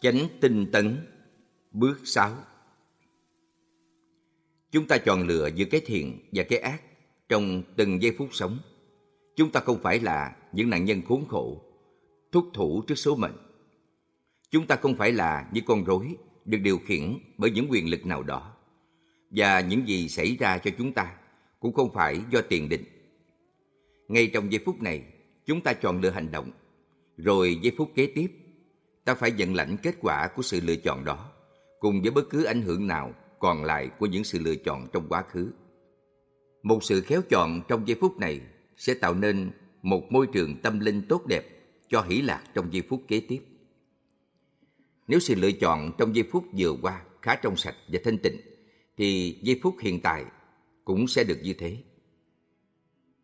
Chánh tinh tấn Bước 6 Chúng ta chọn lựa giữa cái thiện và cái ác trong từng giây phút sống. Chúng ta không phải là những nạn nhân khốn khổ, thúc thủ trước số mệnh. Chúng ta không phải là những con rối được điều khiển bởi những quyền lực nào đó. Và những gì xảy ra cho chúng ta cũng không phải do tiền định. Ngay trong giây phút này, chúng ta chọn lựa hành động. Rồi giây phút kế tiếp, ta phải nhận lãnh kết quả của sự lựa chọn đó, cùng với bất cứ ảnh hưởng nào còn lại của những sự lựa chọn trong quá khứ. Một sự khéo chọn trong giây phút này sẽ tạo nên một môi trường tâm linh tốt đẹp cho hỷ lạc trong giây phút kế tiếp. Nếu sự lựa chọn trong giây phút vừa qua khá trong sạch và thanh tịnh, thì giây phút hiện tại cũng sẽ được như thế.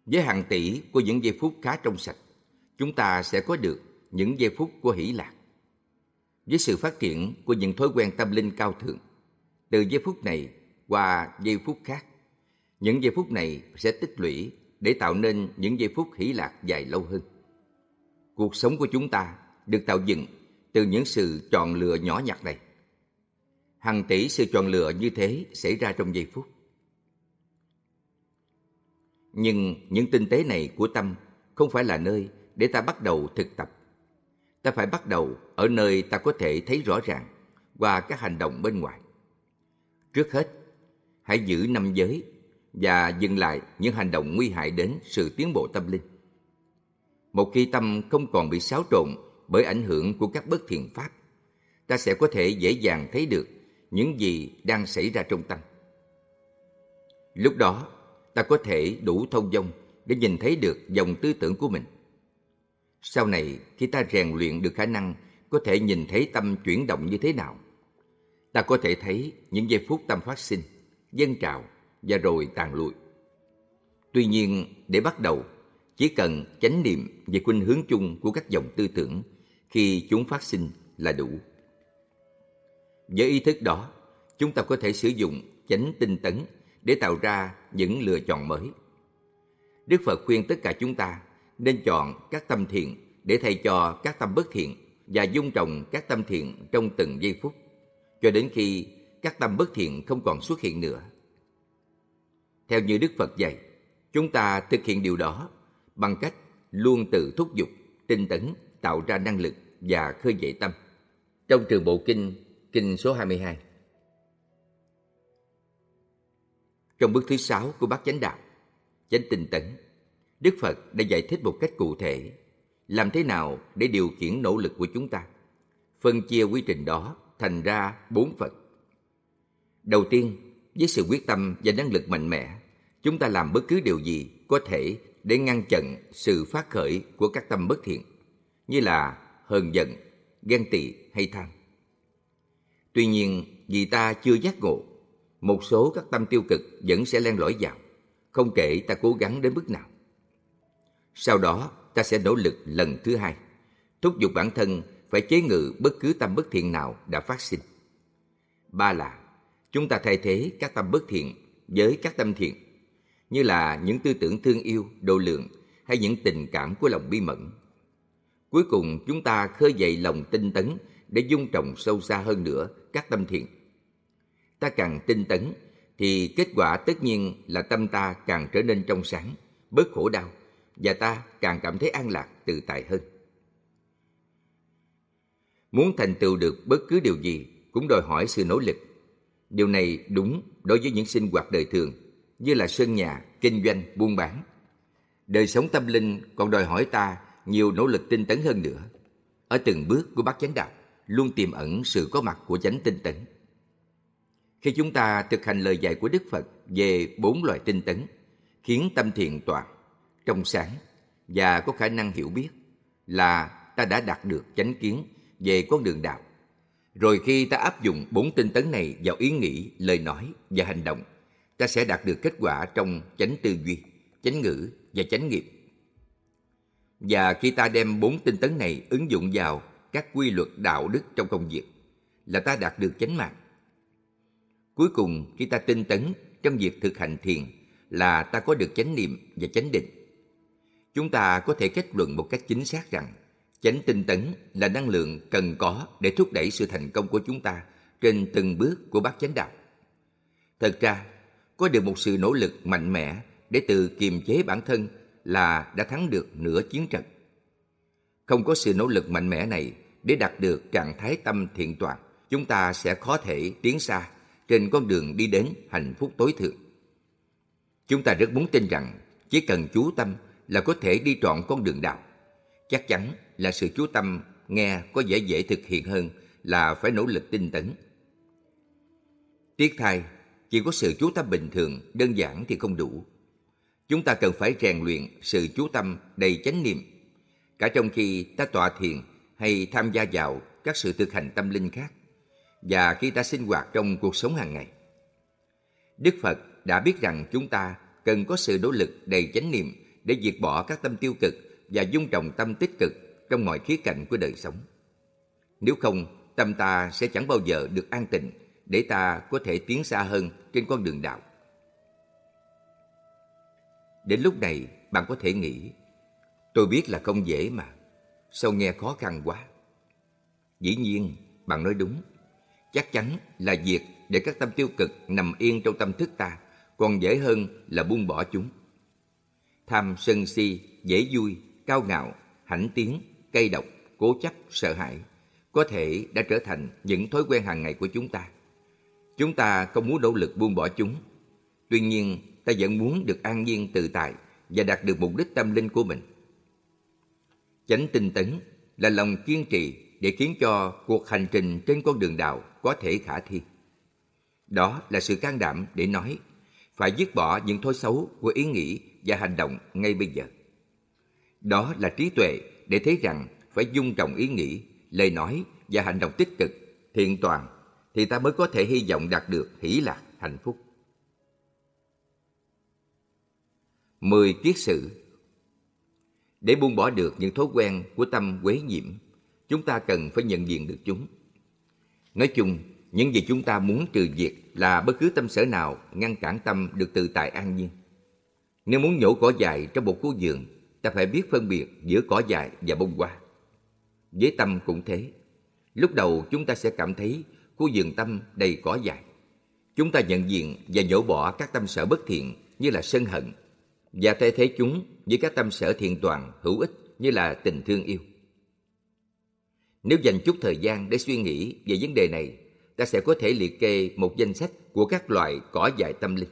Với hàng tỷ của những giây phút khá trong sạch, chúng ta sẽ có được những giây phút của hỷ lạc. Với sự phát triển của những thói quen tâm linh cao thượng, từ giây phút này qua giây phút khác, những giây phút này sẽ tích lũy để tạo nên những giây phút hỷ lạc dài lâu hơn. Cuộc sống của chúng ta được tạo dựng từ những sự chọn lựa nhỏ nhặt này. Hàng tỷ sự chọn lựa như thế xảy ra trong giây phút. Nhưng những tinh tế này của tâm không phải là nơi để ta bắt đầu thực tập. Ta phải bắt đầu ở nơi ta có thể thấy rõ ràng qua các hành động bên ngoài. Trước hết, hãy giữ năm giới và dừng lại những hành động nguy hại đến sự tiến bộ tâm linh. Một khi tâm không còn bị xáo trộn bởi ảnh hưởng của các bất thiện pháp, ta sẽ có thể dễ dàng thấy được những gì đang xảy ra trong tâm. Lúc đó, ta có thể đủ thông dong để nhìn thấy được dòng tư tưởng của mình. Sau này, khi ta rèn luyện được khả năng có thể nhìn thấy tâm chuyển động như thế nào, ta có thể thấy những giây phút tâm phát sinh, dâng trào và rồi tàn lụi. Tuy nhiên, để bắt đầu, chỉ cần chánh niệm về khuynh hướng chung của các dòng tư tưởng khi chúng phát sinh là đủ. Với ý thức đó, chúng ta có thể sử dụng chánh tinh tấn để tạo ra những lựa chọn mới. Đức Phật khuyên tất cả chúng ta nên chọn các tâm thiện để thay cho các tâm bất thiện và dung trồng các tâm thiện trong từng giây phút cho đến khi các tâm bất thiện không còn xuất hiện nữa. Theo như Đức Phật dạy, chúng ta thực hiện điều đó bằng cách luôn tự thúc giục, tinh tấn, tạo ra năng lực và khơi dậy tâm. Trong trường bộ kinh, kinh số 22. Trong bước thứ sáu của Bát Chánh Đạo, Chánh Tinh Tấn, Đức Phật đã giải thích một cách cụ thể làm thế nào để điều khiển nỗ lực của chúng ta. Phân chia quy trình đó thành ra bốn phần. Đầu tiên, với sự quyết tâm và năng lực mạnh mẽ, chúng ta làm bất cứ điều gì có thể để ngăn chặn sự phát khởi của các tâm bất thiện, như là hờn giận, ghen tị hay tham. Tuy nhiên, vì ta chưa giác ngộ, một số các tâm tiêu cực vẫn sẽ len lỏi vào, không kể ta cố gắng đến mức nào. Sau đó, ta sẽ nỗ lực lần thứ hai, thúc giục bản thân phải chế ngự bất cứ tâm bất thiện nào đã phát sinh. Ba là, chúng ta thay thế các tâm bất thiện với các tâm thiện, như là những tư tưởng thương yêu, độ lượng hay những tình cảm của lòng bi mẫn. Cuối cùng, chúng ta khơi dậy lòng tinh tấn để dung trồng sâu xa hơn nữa các tâm thiện. Ta càng tinh tấn, thì kết quả tất nhiên là tâm ta càng trở nên trong sáng, bớt khổ đau, và ta càng cảm thấy an lạc, tự tại hơn. Muốn thành tựu được bất cứ điều gì cũng đòi hỏi sự nỗ lực. Điều này đúng đối với những sinh hoạt đời thường như là sân nhà, kinh doanh, buôn bán. Đời sống tâm linh còn đòi hỏi ta nhiều nỗ lực tinh tấn hơn nữa. Ở từng bước của bát chánh đạo luôn tiềm ẩn sự có mặt của chánh tinh tấn. Khi chúng ta thực hành lời dạy của Đức Phật về bốn loại tinh tấn, khiến tâm thiện toàn, trong sáng và có khả năng hiểu biết là ta đã đạt được chánh kiến về con đường đạo. Rồi khi ta áp dụng bốn tinh tấn này vào ý nghĩ, lời nói và hành động, ta sẽ đạt được kết quả trong chánh tư duy, chánh ngữ và chánh nghiệp. Và khi ta đem bốn tinh tấn này ứng dụng vào các quy luật đạo đức trong công việc, là ta đạt được chánh mạng. Cuối cùng, khi ta tinh tấn trong việc thực hành thiền, là ta có được chánh niệm và chánh định. Chúng ta có thể kết luận một cách chính xác rằng Chánh tinh tấn là năng lượng cần có để thúc đẩy sự thành công của chúng ta trên từng bước của bát chánh đạo. Thật ra, có được một sự nỗ lực mạnh mẽ để tự kiềm chế bản thân là đã thắng được nửa chiến trận. Không có sự nỗ lực mạnh mẽ này để đạt được trạng thái tâm thiện toàn, chúng ta sẽ khó thể tiến xa trên con đường đi đến hạnh phúc tối thượng. Chúng ta rất muốn tin rằng chỉ cần chú tâm là có thể đi trọn con đường đạo. Chắc chắn là sự chú tâm nghe có dễ dễ thực hiện hơn là phải nỗ lực tinh tấn. Tiếc thay, chỉ có sự chú tâm bình thường, đơn giản thì không đủ. Chúng ta cần phải rèn luyện sự chú tâm đầy chánh niệm. Cả trong khi ta tọa thiền hay tham gia vào các sự thực hành tâm linh khác và khi ta sinh hoạt trong cuộc sống hàng ngày. Đức Phật đã biết rằng chúng ta cần có sự nỗ lực đầy chánh niệm để diệt bỏ các tâm tiêu cực và dung trồng tâm tích cực trong mọi khía cạnh của đời sống. Nếu không, tâm ta sẽ chẳng bao giờ được an tịnh để ta có thể tiến xa hơn trên con đường đạo. Đến lúc này, bạn có thể nghĩ, tôi biết là không dễ mà, sao nghe khó khăn quá. Dĩ nhiên, bạn nói đúng, chắc chắn là việc để các tâm tiêu cực nằm yên trong tâm thức ta còn dễ hơn là buông bỏ chúng. Tham sân si, dễ vui, cao ngạo, hãnh tiến, cây độc, cố chấp, sợ hãi có thể đã trở thành những thói quen hàng ngày của chúng ta. Chúng ta không muốn nỗ lực buông bỏ chúng. Tuy nhiên, ta vẫn muốn được an nhiên tự tại và đạt được mục đích tâm linh của mình. Chánh tinh tấn là lòng kiên trì để khiến cho cuộc hành trình trên con đường đạo có thể khả thi. Đó là sự can đảm để nói phải dứt bỏ những thói xấu của ý nghĩ và hành động ngay bây giờ. Đó là trí tuệ để thấy rằng phải dung trọng ý nghĩ, lời nói và hành động tích cực, thiện toàn thì ta mới có thể hy vọng đạt được hỷ lạc, hạnh phúc. Mười kiết sự Để buông bỏ được những thói quen của tâm quế nhiễm, chúng ta cần phải nhận diện được chúng. Nói chung, những gì chúng ta muốn trừ diệt là bất cứ tâm sở nào ngăn cản tâm được tự tại an nhiên. Nếu muốn nhổ cỏ dại trong một khu vườn, ta phải biết phân biệt giữa cỏ dại và bông hoa. Với tâm cũng thế. Lúc đầu chúng ta sẽ cảm thấy khu vườn tâm đầy cỏ dại. Chúng ta nhận diện và nhổ bỏ các tâm sở bất thiện như là sân hận và thay thế chúng với các tâm sở thiện toàn hữu ích như là tình thương yêu. Nếu dành chút thời gian để suy nghĩ về vấn đề này, ta sẽ có thể liệt kê một danh sách của các loại cỏ dại tâm linh.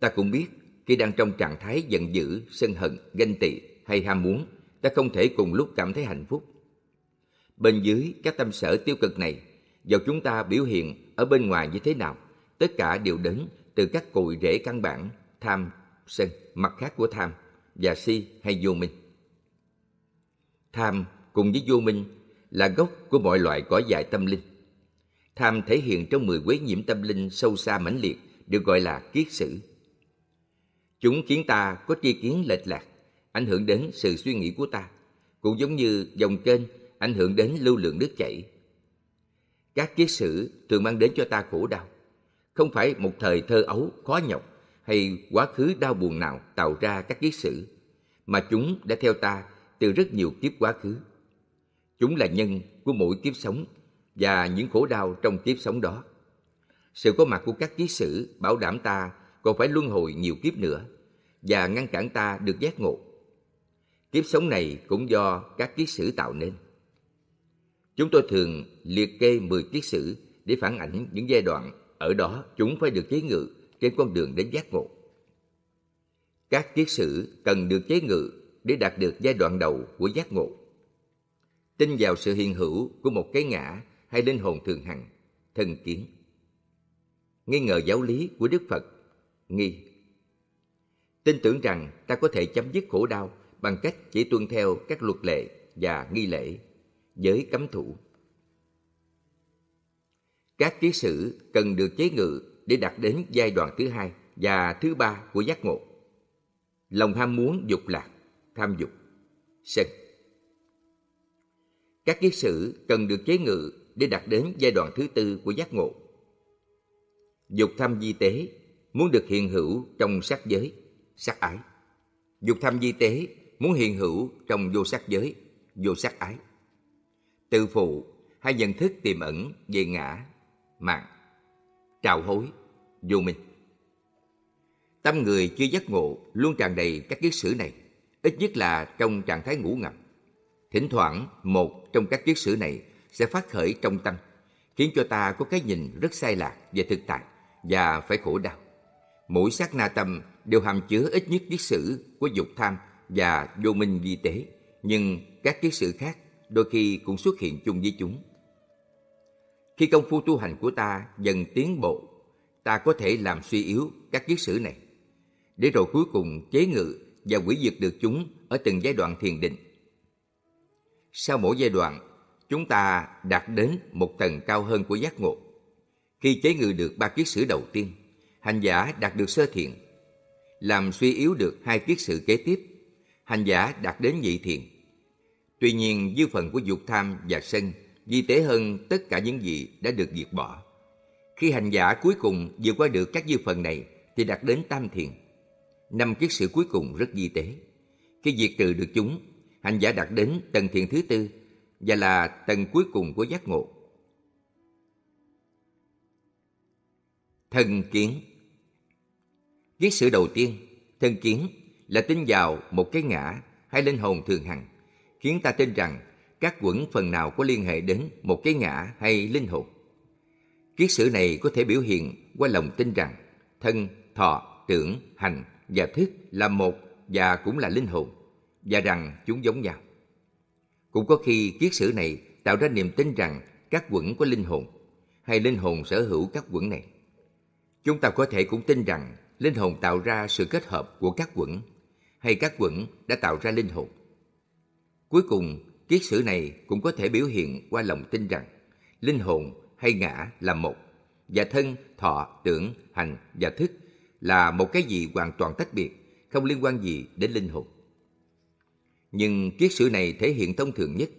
Ta cũng biết, khi đang trong trạng thái giận dữ, sân hận, ganh tị hay ham muốn, ta không thể cùng lúc cảm thấy hạnh phúc. Bên dưới các tâm sở tiêu cực này, dầu chúng ta biểu hiện ở bên ngoài như thế nào, tất cả đều đến từ các cội rễ căn bản tham, sân, mặt khác của tham và si hay vô minh. Tham cùng với vô minh là gốc của mọi loại cỏ dại tâm linh. Tham thể hiện trong mười quế nhiễm tâm linh sâu xa mãnh liệt được gọi là kiết sử. Chúng khiến ta có tri kiến lệch lạc, ảnh hưởng đến sự suy nghĩ của ta, cũng giống như dòng kênh ảnh hưởng đến lưu lượng nước chảy. Các kiết sử thường mang đến cho ta khổ đau, không phải một thời thơ ấu khó nhọc hay quá khứ đau buồn nào tạo ra các kiết sử, mà chúng đã theo ta từ rất nhiều kiếp quá khứ. Chúng là nhân của mỗi kiếp sống và những khổ đau trong kiếp sống đó. Sự có mặt của các kiết sử bảo đảm ta còn phải luân hồi nhiều kiếp nữa và ngăn cản ta được giác ngộ. Kiếp sống này cũng do các kiết sử tạo nên. Chúng tôi thường liệt kê 10 kiết sử để phản ảnh những giai đoạn ở đó chúng phải được chế ngự trên con đường đến giác ngộ. Các kiết sử cần được chế ngự để đạt được giai đoạn đầu của giác ngộ. Tin vào sự hiện hữu của một cái ngã hay linh hồn thường hằng, thân kiến. Nghi ngờ giáo lý của Đức Phật, nghi. Tin tưởng rằng ta có thể chấm dứt khổ đau bằng cách chỉ tuân theo các luật lệ và nghi lễ, giới cấm thủ. Các ký sử cần được chế ngự để đạt đến giai đoạn thứ hai và thứ ba của giác ngộ. Lòng ham muốn dục lạc, tham dục, sân. Các kiết sử cần được chế ngự để đạt đến giai đoạn thứ tư của giác ngộ. Dục tham di tế muốn được hiện hữu trong sắc giới, sắc ái. Dục tham di tế muốn hiện hữu trong vô sắc giới, vô sắc ái. Tự phụ hay nhận thức tiềm ẩn về ngã, mạng, trào hối, vô minh. Tâm người chưa giác ngộ luôn tràn đầy các kiết sử này, ít nhất là trong trạng thái ngủ ngầm. Thỉnh thoảng, một trong các kiết sử này sẽ phát khởi trong tâm, khiến cho ta có cái nhìn rất sai lạc về thực tại và phải khổ đau. Mỗi sát na tâm đều hàm chứa ít nhất kiết sử của dục tham và vô minh vi tế, nhưng các kiết sử khác đôi khi cũng xuất hiện chung với chúng. Khi công phu tu hành của ta dần tiến bộ, ta có thể làm suy yếu các kiết sử này, để rồi cuối cùng chế ngự và quỷ diệt được chúng ở từng giai đoạn thiền định. Sau mỗi giai đoạn, chúng ta đạt đến một tầng cao hơn của giác ngộ. Khi chế ngự được ba kiết sử đầu tiên, hành giả đạt được sơ thiện. Làm suy yếu được hai kiết sự kế tiếp, hành giả đạt đến nhị thiện. Tuy nhiên, dư phần của dục tham và sân vi tế hơn tất cả những gì đã được diệt bỏ. Khi hành giả cuối cùng vượt qua được các dư phần này thì đạt đến tam thiền. Năm kiết sự cuối cùng rất vi tế. Khi diệt trừ được chúng, hành giả đạt đến tầng thiền thứ tư và là tầng cuối cùng của giác ngộ. Thân kiến Kiết sử đầu tiên, thân kiến là tin vào một cái ngã hay linh hồn thường hằng, khiến ta tin rằng các quẩn phần nào có liên hệ đến một cái ngã hay linh hồn. Kiết sử này có thể biểu hiện qua lòng tin rằng thân, thọ, tưởng, hành và thức là một và cũng là linh hồn, và rằng chúng giống nhau. Cũng có khi kiết sử này tạo ra niềm tin rằng các quẩn có linh hồn, hay linh hồn sở hữu các quẩn này. Chúng ta có thể cũng tin rằng linh hồn tạo ra sự kết hợp của các quẩn, hay các quẩn đã tạo ra linh hồn. Cuối cùng, Kiết sử này cũng có thể biểu hiện qua lòng tin rằng linh hồn hay ngã là một và thân, thọ, tưởng, hành và thức là một cái gì hoàn toàn tách biệt, không liên quan gì đến linh hồn. Nhưng kiết sử này thể hiện thông thường nhất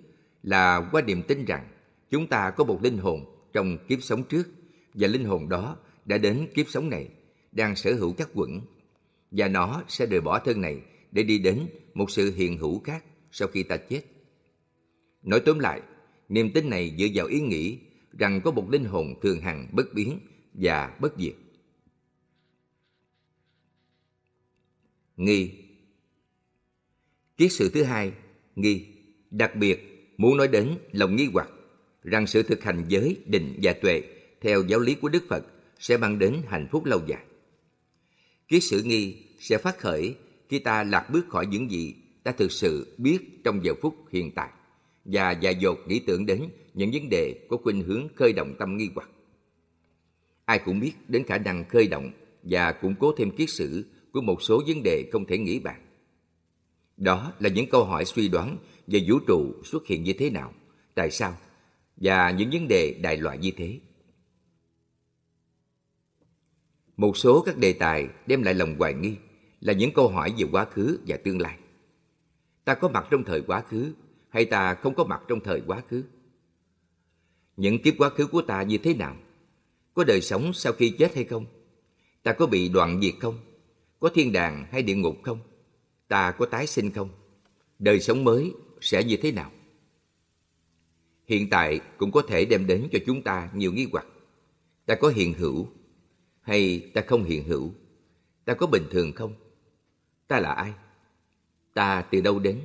là qua niềm tin rằng chúng ta có một linh hồn trong kiếp sống trước và linh hồn đó đã đến kiếp sống này, đang sở hữu các quẩn và nó sẽ rời bỏ thân này để đi đến một sự hiện hữu khác sau khi ta chết. Nói tóm lại, niềm tin này dựa vào ý nghĩ rằng có một linh hồn thường hằng bất biến và bất diệt. Nghi Kiết sự thứ hai, nghi, đặc biệt muốn nói đến lòng nghi hoặc rằng sự thực hành giới, định và tuệ theo giáo lý của Đức Phật sẽ mang đến hạnh phúc lâu dài. Kiết sự nghi sẽ phát khởi khi ta lạc bước khỏi những gì ta thực sự biết trong giờ phút hiện tại và dài dột nghĩ tưởng đến những vấn đề có khuynh hướng khơi động tâm nghi hoặc. Ai cũng biết đến khả năng khơi động và củng cố thêm kiết sử của một số vấn đề không thể nghĩ bàn. Đó là những câu hỏi suy đoán về vũ trụ xuất hiện như thế nào, tại sao, và những vấn đề đại loại như thế. Một số các đề tài đem lại lòng hoài nghi là những câu hỏi về quá khứ và tương lai. Ta có mặt trong thời quá khứ hay ta không có mặt trong thời quá khứ? Những kiếp quá khứ của ta như thế nào? Có đời sống sau khi chết hay không? Ta có bị đoạn diệt không? Có thiên đàng hay địa ngục không? Ta có tái sinh không? Đời sống mới sẽ như thế nào? Hiện tại cũng có thể đem đến cho chúng ta nhiều nghi hoặc. Ta có hiện hữu hay ta không hiện hữu? Ta có bình thường không? Ta là ai? Ta từ đâu đến?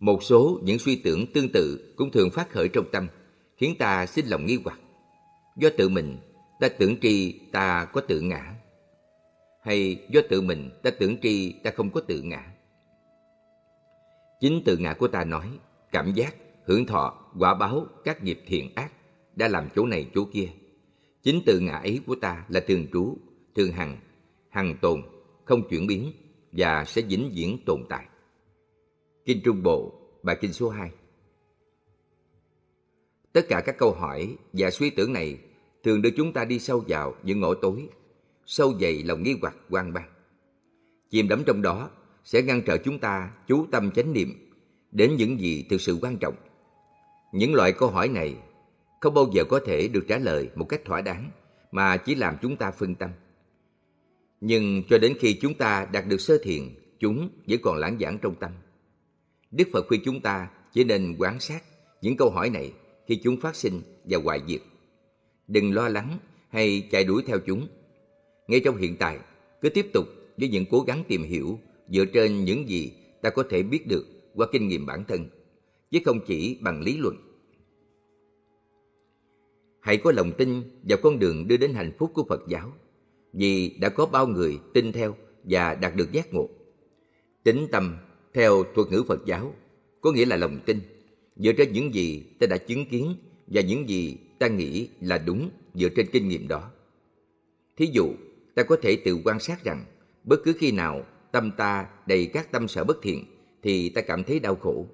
Một số những suy tưởng tương tự cũng thường phát khởi trong tâm, khiến ta sinh lòng nghi hoặc. Do tự mình, ta tưởng tri ta có tự ngã. Hay do tự mình, ta tưởng tri ta không có tự ngã. Chính tự ngã của ta nói, cảm giác, hưởng thọ, quả báo, các nghiệp thiện ác đã làm chỗ này chỗ kia. Chính tự ngã ấy của ta là thường trú, thường hằng, hằng tồn, không chuyển biến và sẽ vĩnh viễn tồn tại. Kinh Trung Bộ, bài kinh số 2 Tất cả các câu hỏi và suy tưởng này thường đưa chúng ta đi sâu vào những ngõ tối, sâu dày lòng nghi hoặc quan ban. Chìm đắm trong đó sẽ ngăn trở chúng ta chú tâm chánh niệm đến những gì thực sự quan trọng. Những loại câu hỏi này không bao giờ có thể được trả lời một cách thỏa đáng mà chỉ làm chúng ta phân tâm. Nhưng cho đến khi chúng ta đạt được sơ thiện, chúng vẫn còn lãng giảng trong tâm. Đức Phật khuyên chúng ta chỉ nên quan sát những câu hỏi này khi chúng phát sinh và hoại diệt. Đừng lo lắng hay chạy đuổi theo chúng. Ngay trong hiện tại, cứ tiếp tục với những cố gắng tìm hiểu dựa trên những gì ta có thể biết được qua kinh nghiệm bản thân, chứ không chỉ bằng lý luận. Hãy có lòng tin vào con đường đưa đến hạnh phúc của Phật giáo, vì đã có bao người tin theo và đạt được giác ngộ. Tính tâm theo thuật ngữ Phật giáo có nghĩa là lòng tin dựa trên những gì ta đã chứng kiến và những gì ta nghĩ là đúng dựa trên kinh nghiệm đó. Thí dụ, ta có thể tự quan sát rằng bất cứ khi nào tâm ta đầy các tâm sở bất thiện thì ta cảm thấy đau khổ.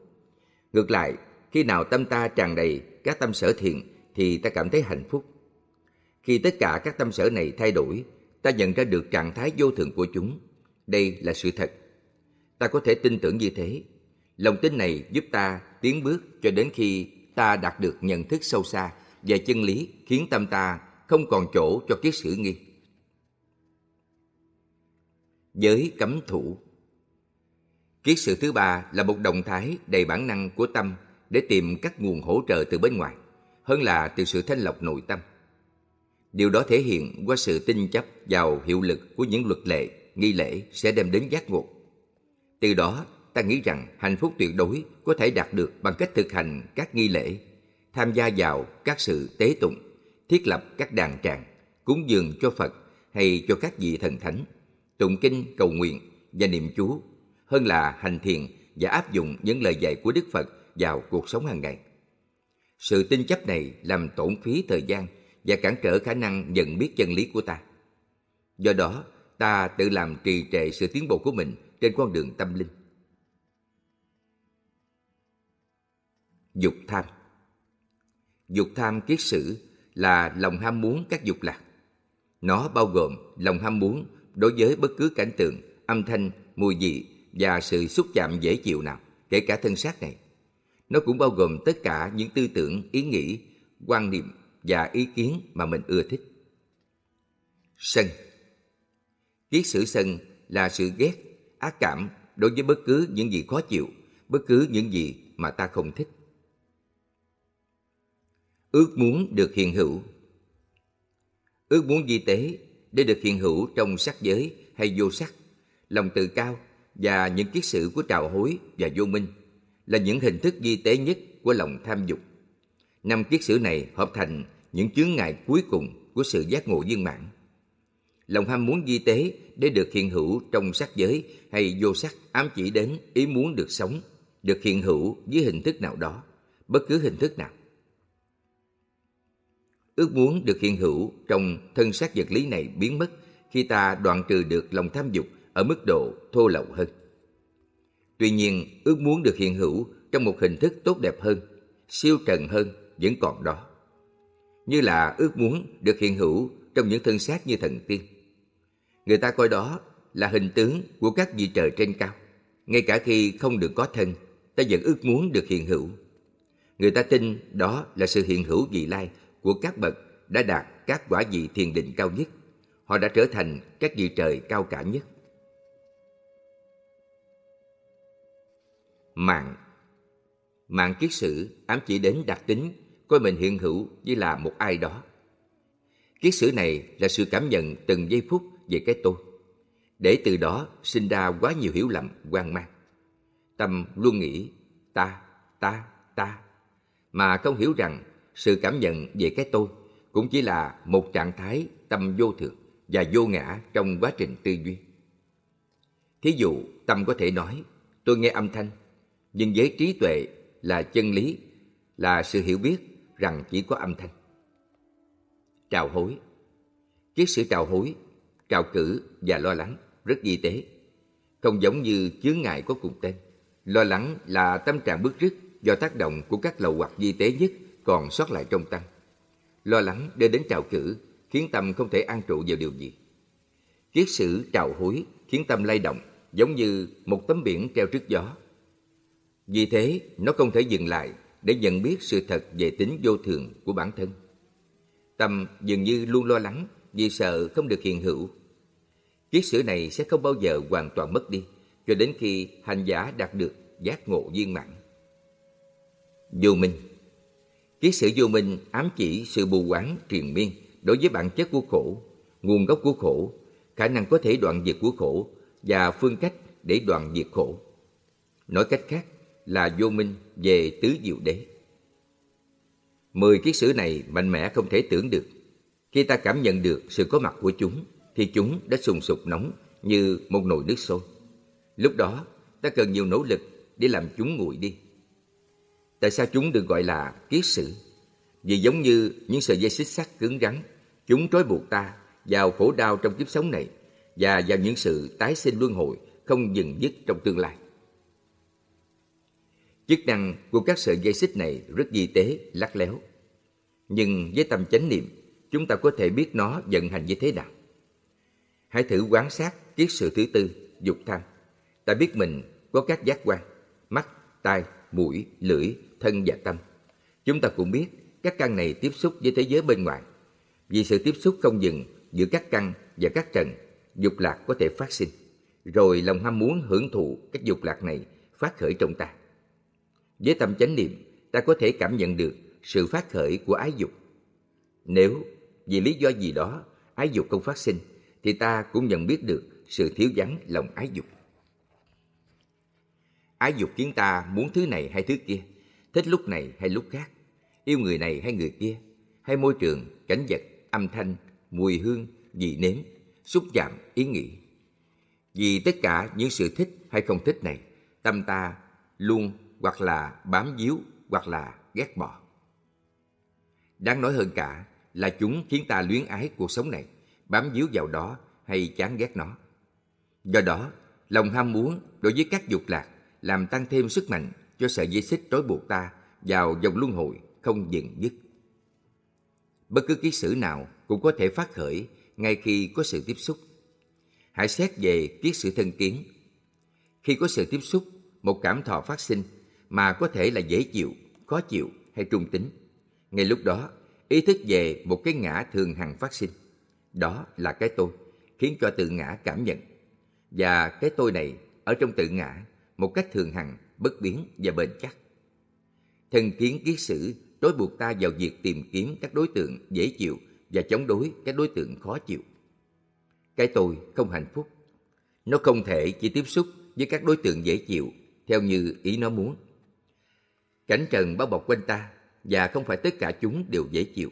Ngược lại, khi nào tâm ta tràn đầy các tâm sở thiện thì ta cảm thấy hạnh phúc. Khi tất cả các tâm sở này thay đổi, ta nhận ra được trạng thái vô thường của chúng. Đây là sự thật. Ta có thể tin tưởng như thế. Lòng tin này giúp ta tiến bước cho đến khi ta đạt được nhận thức sâu xa về chân lý khiến tâm ta không còn chỗ cho kiết sử nghi. Giới cấm thủ Kiết sự thứ ba là một động thái đầy bản năng của tâm để tìm các nguồn hỗ trợ từ bên ngoài, hơn là từ sự thanh lọc nội tâm. Điều đó thể hiện qua sự tin chấp vào hiệu lực của những luật lệ, nghi lễ sẽ đem đến giác ngộ. Từ đó, ta nghĩ rằng hạnh phúc tuyệt đối có thể đạt được bằng cách thực hành các nghi lễ, tham gia vào các sự tế tụng, thiết lập các đàn tràng, cúng dường cho Phật hay cho các vị thần thánh, tụng kinh cầu nguyện và niệm chú, hơn là hành thiền và áp dụng những lời dạy của Đức Phật vào cuộc sống hàng ngày. Sự tin chấp này làm tổn phí thời gian và cản trở khả năng nhận biết chân lý của ta. Do đó, ta tự làm trì trệ sự tiến bộ của mình trên con đường tâm linh. Dục tham Dục tham kiết sử là lòng ham muốn các dục lạc. Nó bao gồm lòng ham muốn đối với bất cứ cảnh tượng, âm thanh, mùi vị và sự xúc chạm dễ chịu nào, kể cả thân xác này. Nó cũng bao gồm tất cả những tư tưởng, ý nghĩ, quan niệm và ý kiến mà mình ưa thích. Sân Kiết sử sân là sự ghét, ác cảm đối với bất cứ những gì khó chịu, bất cứ những gì mà ta không thích. Ước muốn được hiện hữu Ước muốn di tế để được hiện hữu trong sắc giới hay vô sắc, lòng tự cao và những kiết sử của trào hối và vô minh là những hình thức di tế nhất của lòng tham dục. Năm kiết sử này hợp thành những chướng ngại cuối cùng của sự giác ngộ viên mãn. Lòng ham muốn di tế để được hiện hữu trong sắc giới hay vô sắc ám chỉ đến ý muốn được sống, được hiện hữu dưới hình thức nào đó, bất cứ hình thức nào. Ước muốn được hiện hữu trong thân xác vật lý này biến mất khi ta đoạn trừ được lòng tham dục ở mức độ thô lậu hơn. Tuy nhiên, ước muốn được hiện hữu trong một hình thức tốt đẹp hơn, siêu trần hơn vẫn còn đó. Như là ước muốn được hiện hữu trong những thân xác như thần tiên. Người ta coi đó là hình tướng của các vị trời trên cao. Ngay cả khi không được có thân, ta vẫn ước muốn được hiện hữu. Người ta tin đó là sự hiện hữu vị lai của các bậc đã đạt các quả vị thiền định cao nhất. Họ đã trở thành các vị trời cao cả nhất. Mạng Mạng kiết sử ám chỉ đến đặc tính coi mình hiện hữu như là một ai đó. Kiết sử này là sự cảm nhận từng giây phút về cái tôi, để từ đó sinh ra quá nhiều hiểu lầm, quan mang. Tâm luôn nghĩ ta, ta, ta, mà không hiểu rằng sự cảm nhận về cái tôi cũng chỉ là một trạng thái tâm vô thường và vô ngã trong quá trình tư duy. Thí dụ, tâm có thể nói, tôi nghe âm thanh, nhưng với trí tuệ là chân lý, là sự hiểu biết rằng chỉ có âm thanh. Trào hối trước sự trào hối, trào cử và lo lắng rất di tế. Không giống như chướng ngại có cùng tên. Lo lắng là tâm trạng bức rứt do tác động của các lầu hoặc di tế nhất còn sót lại trong tâm. Lo lắng đưa đến trào cử khiến tâm không thể an trụ vào điều gì. Kiết sử trào hối khiến tâm lay động giống như một tấm biển treo trước gió. Vì thế, nó không thể dừng lại để nhận biết sự thật về tính vô thường của bản thân. Tâm dường như luôn lo lắng vì sợ không được hiện hữu. Kiết sử này sẽ không bao giờ hoàn toàn mất đi cho đến khi hành giả đạt được giác ngộ viên mãn. Vô minh Kiết sử vô minh ám chỉ sự bù quán triền miên đối với bản chất của khổ, nguồn gốc của khổ, khả năng có thể đoạn diệt của khổ và phương cách để đoạn diệt khổ. Nói cách khác là vô minh về tứ diệu đế. Mười kiết sử này mạnh mẽ không thể tưởng được. Khi ta cảm nhận được sự có mặt của chúng, thì chúng đã sùng sục nóng như một nồi nước sôi. Lúc đó, ta cần nhiều nỗ lực để làm chúng nguội đi. Tại sao chúng được gọi là kiết sử? Vì giống như những sợi dây xích sắt cứng rắn, chúng trói buộc ta vào khổ đau trong kiếp sống này và vào những sự tái sinh luân hồi không dừng dứt trong tương lai. Chức năng của các sợi dây xích này rất di tế, lắc léo. Nhưng với tâm chánh niệm, chúng ta có thể biết nó vận hành như thế nào. Hãy thử quan sát kiết sự thứ tư, dục tham. Ta biết mình có các giác quan, mắt, tai, mũi, lưỡi, thân và tâm. Chúng ta cũng biết các căn này tiếp xúc với thế giới bên ngoài. Vì sự tiếp xúc không dừng giữa các căn và các trần, dục lạc có thể phát sinh. Rồi lòng ham muốn hưởng thụ các dục lạc này phát khởi trong ta. Với tâm chánh niệm, ta có thể cảm nhận được sự phát khởi của ái dục. Nếu vì lý do gì đó ái dục không phát sinh, thì ta cũng nhận biết được sự thiếu vắng lòng ái dục. Ái dục khiến ta muốn thứ này hay thứ kia, thích lúc này hay lúc khác, yêu người này hay người kia, hay môi trường, cảnh vật, âm thanh, mùi hương, vị nếm, xúc chạm, ý nghĩ. Vì tất cả những sự thích hay không thích này, tâm ta luôn hoặc là bám víu hoặc là ghét bỏ. Đáng nói hơn cả là chúng khiến ta luyến ái cuộc sống này, bám víu vào đó hay chán ghét nó. Do đó, lòng ham muốn đối với các dục lạc làm tăng thêm sức mạnh cho sợi dây xích trói buộc ta vào dòng luân hồi không dừng dứt. Bất cứ ký sử nào cũng có thể phát khởi ngay khi có sự tiếp xúc. Hãy xét về kiết sử thân kiến. Khi có sự tiếp xúc, một cảm thọ phát sinh mà có thể là dễ chịu, khó chịu hay trung tính. Ngay lúc đó, ý thức về một cái ngã thường hằng phát sinh. Đó là cái tôi, khiến cho tự ngã cảm nhận. Và cái tôi này ở trong tự ngã một cách thường hằng, bất biến và bền chắc. Thân kiến kiết sử trói buộc ta vào việc tìm kiếm các đối tượng dễ chịu và chống đối các đối tượng khó chịu. Cái tôi không hạnh phúc. Nó không thể chỉ tiếp xúc với các đối tượng dễ chịu theo như ý nó muốn. Cảnh trần bao bọc quanh ta và không phải tất cả chúng đều dễ chịu.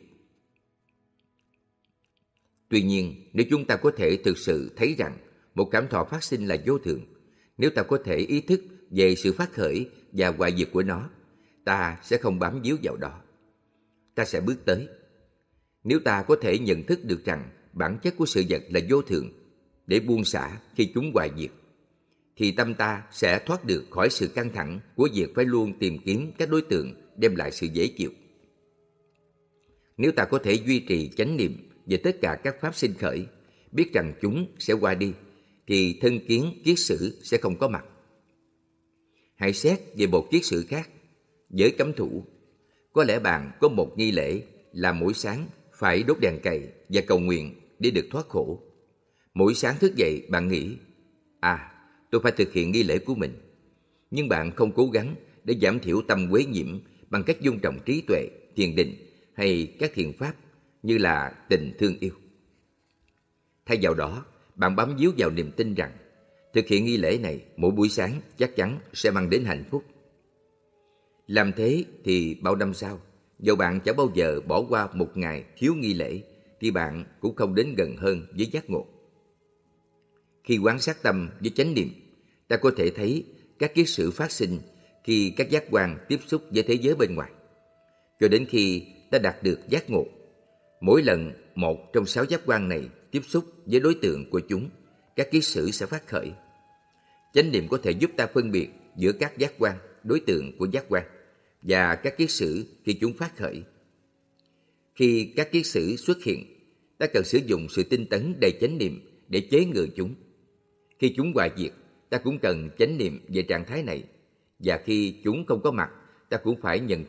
Tuy nhiên, nếu chúng ta có thể thực sự thấy rằng một cảm thọ phát sinh là vô thường, nếu ta có thể ý thức về sự phát khởi và hoại diệt của nó, ta sẽ không bám víu vào đó. Ta sẽ bước tới. Nếu ta có thể nhận thức được rằng bản chất của sự vật là vô thường để buông xả khi chúng hoại diệt, thì tâm ta sẽ thoát được khỏi sự căng thẳng của việc phải luôn tìm kiếm các đối tượng đem lại sự dễ chịu. Nếu ta có thể duy trì chánh niệm về tất cả các pháp sinh khởi, biết rằng chúng sẽ qua đi, thì thân kiến kiết sử sẽ không có mặt. Hãy xét về một kiết sử khác, giới cấm thủ. Có lẽ bạn có một nghi lễ là mỗi sáng phải đốt đèn cày và cầu nguyện để được thoát khổ. Mỗi sáng thức dậy bạn nghĩ, à, tôi phải thực hiện nghi lễ của mình. Nhưng bạn không cố gắng để giảm thiểu tâm quế nhiễm bằng cách dung trọng trí tuệ, thiền định hay các thiền pháp như là tình thương yêu. Thay vào đó, bạn bám víu vào niềm tin rằng thực hiện nghi lễ này mỗi buổi sáng chắc chắn sẽ mang đến hạnh phúc. Làm thế thì bao năm sau, dầu bạn chẳng bao giờ bỏ qua một ngày thiếu nghi lễ, thì bạn cũng không đến gần hơn với giác ngộ. Khi quán sát tâm với chánh niệm, ta có thể thấy các kiết sự phát sinh khi các giác quan tiếp xúc với thế giới bên ngoài. Cho đến khi ta đạt được giác ngộ, mỗi lần một trong sáu giác quan này tiếp xúc với đối tượng của chúng, các kiết sử sẽ phát khởi. Chánh niệm có thể giúp ta phân biệt giữa các giác quan, đối tượng của giác quan và các kiết sử khi chúng phát khởi. Khi các kiết sử xuất hiện, ta cần sử dụng sự tinh tấn đầy chánh niệm để chế ngự chúng. Khi chúng hoại diệt, ta cũng cần chánh niệm về trạng thái này. Và khi chúng không có mặt, ta cũng phải nhận thức